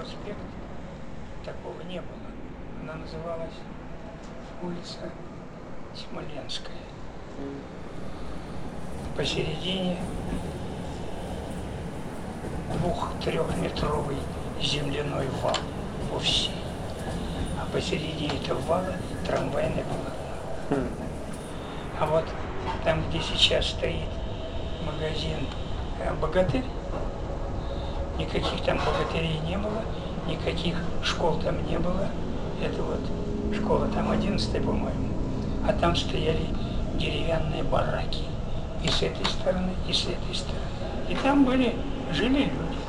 проспект, такого не было. Она называлась улица Смоленская. Посередине двух-трехметровый земляной вал вовсе. А посередине этого вала трамвайная полотно. А вот там, где сейчас стоит магазин э, «Богатырь», никаких там богатырей не было, никаких школ там не было. Это вот школа там 11 по-моему. А там стояли деревянные бараки. И с этой стороны, и с этой стороны. И там были, жили люди.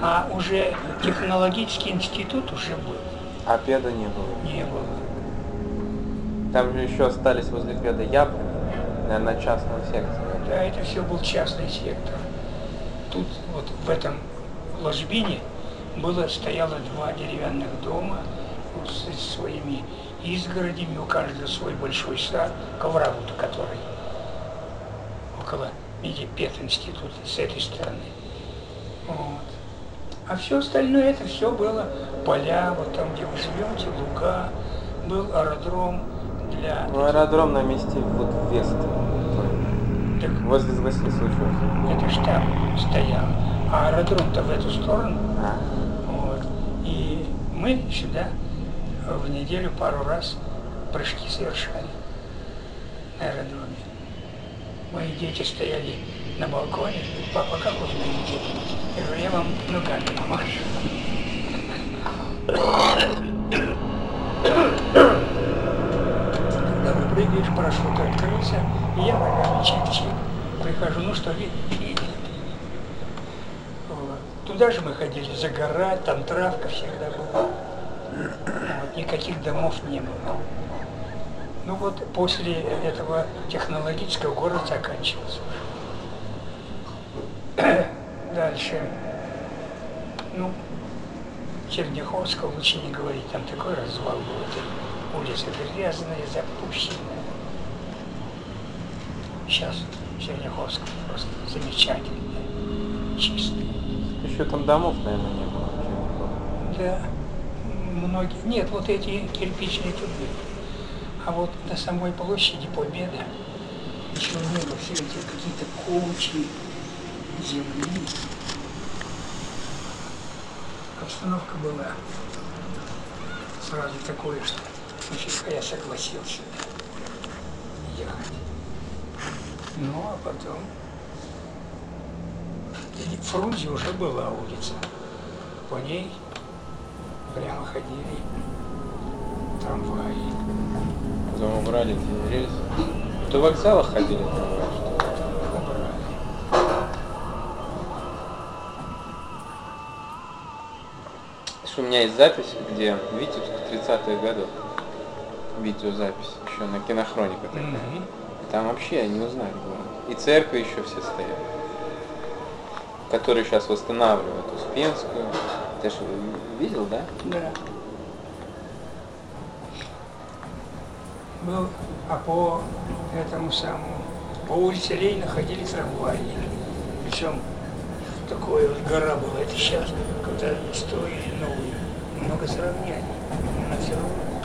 А уже технологический институт уже был. А педа не было? Не было. Там же еще остались возле педа яблони, наверное, частного сектора. Да, это все был частный сектор. Тут вот в этом ложбине было, стояло два деревянных дома вот, с своими изгородями, у каждого свой большой сад, ковровод который около медипединститута с этой стороны. Вот. А все остальное, это все было поля, вот там, где вы живете, луга, был аэродром для... Ну, аэродром на месте вот вест. Так, Возле Звасильского учета. это штаб стоял, а аэродром-то в эту сторону. А, Вот. И мы сюда в неделю пару раз прыжки совершали на аэродроме. Мои дети стояли на балконе. Папа, как вы знаете? Я говорю, я вам ногами помашу. Когда вы прыгаешь, парашют открылся, и я ногами чик-чик. Прихожу, ну что, видно? Вот. Туда же мы ходили загорать, там травка всегда была. Вот, никаких домов не было. Ну вот после этого технологического город заканчивался. Дальше. Ну, Черняховского лучше не говорить, там такой развал был. Это улица грязная, запущенная. Сейчас Черняховская просто замечательная, чистая. Еще там домов, наверное, не было. Да, многие. Нет, вот эти кирпичные были. А вот на самой площади Победы ничего не было. Все эти какие-то кучи земли. Обстановка была сразу такое, что я согласился ехать. Ну, а потом Фрунзе уже была улица. По ней прямо ходили трамваи. Потом убрали эти рельсы. До вокзала ходили трамваи, что ли? Убрали. У меня есть запись, где Витебск 30-х годов. Видеозапись еще на кинохроника такая. Мгм. Там вообще не узнали город. И церкви еще все стоят. Которые сейчас восстанавливают Успенскую. Ты же видел, да? Да. Был, а по этому самому, по улице Ленина ходили трамваи. Причем такое вот гора была, это сейчас, когда строили новую, много сравняли. Но все равно это.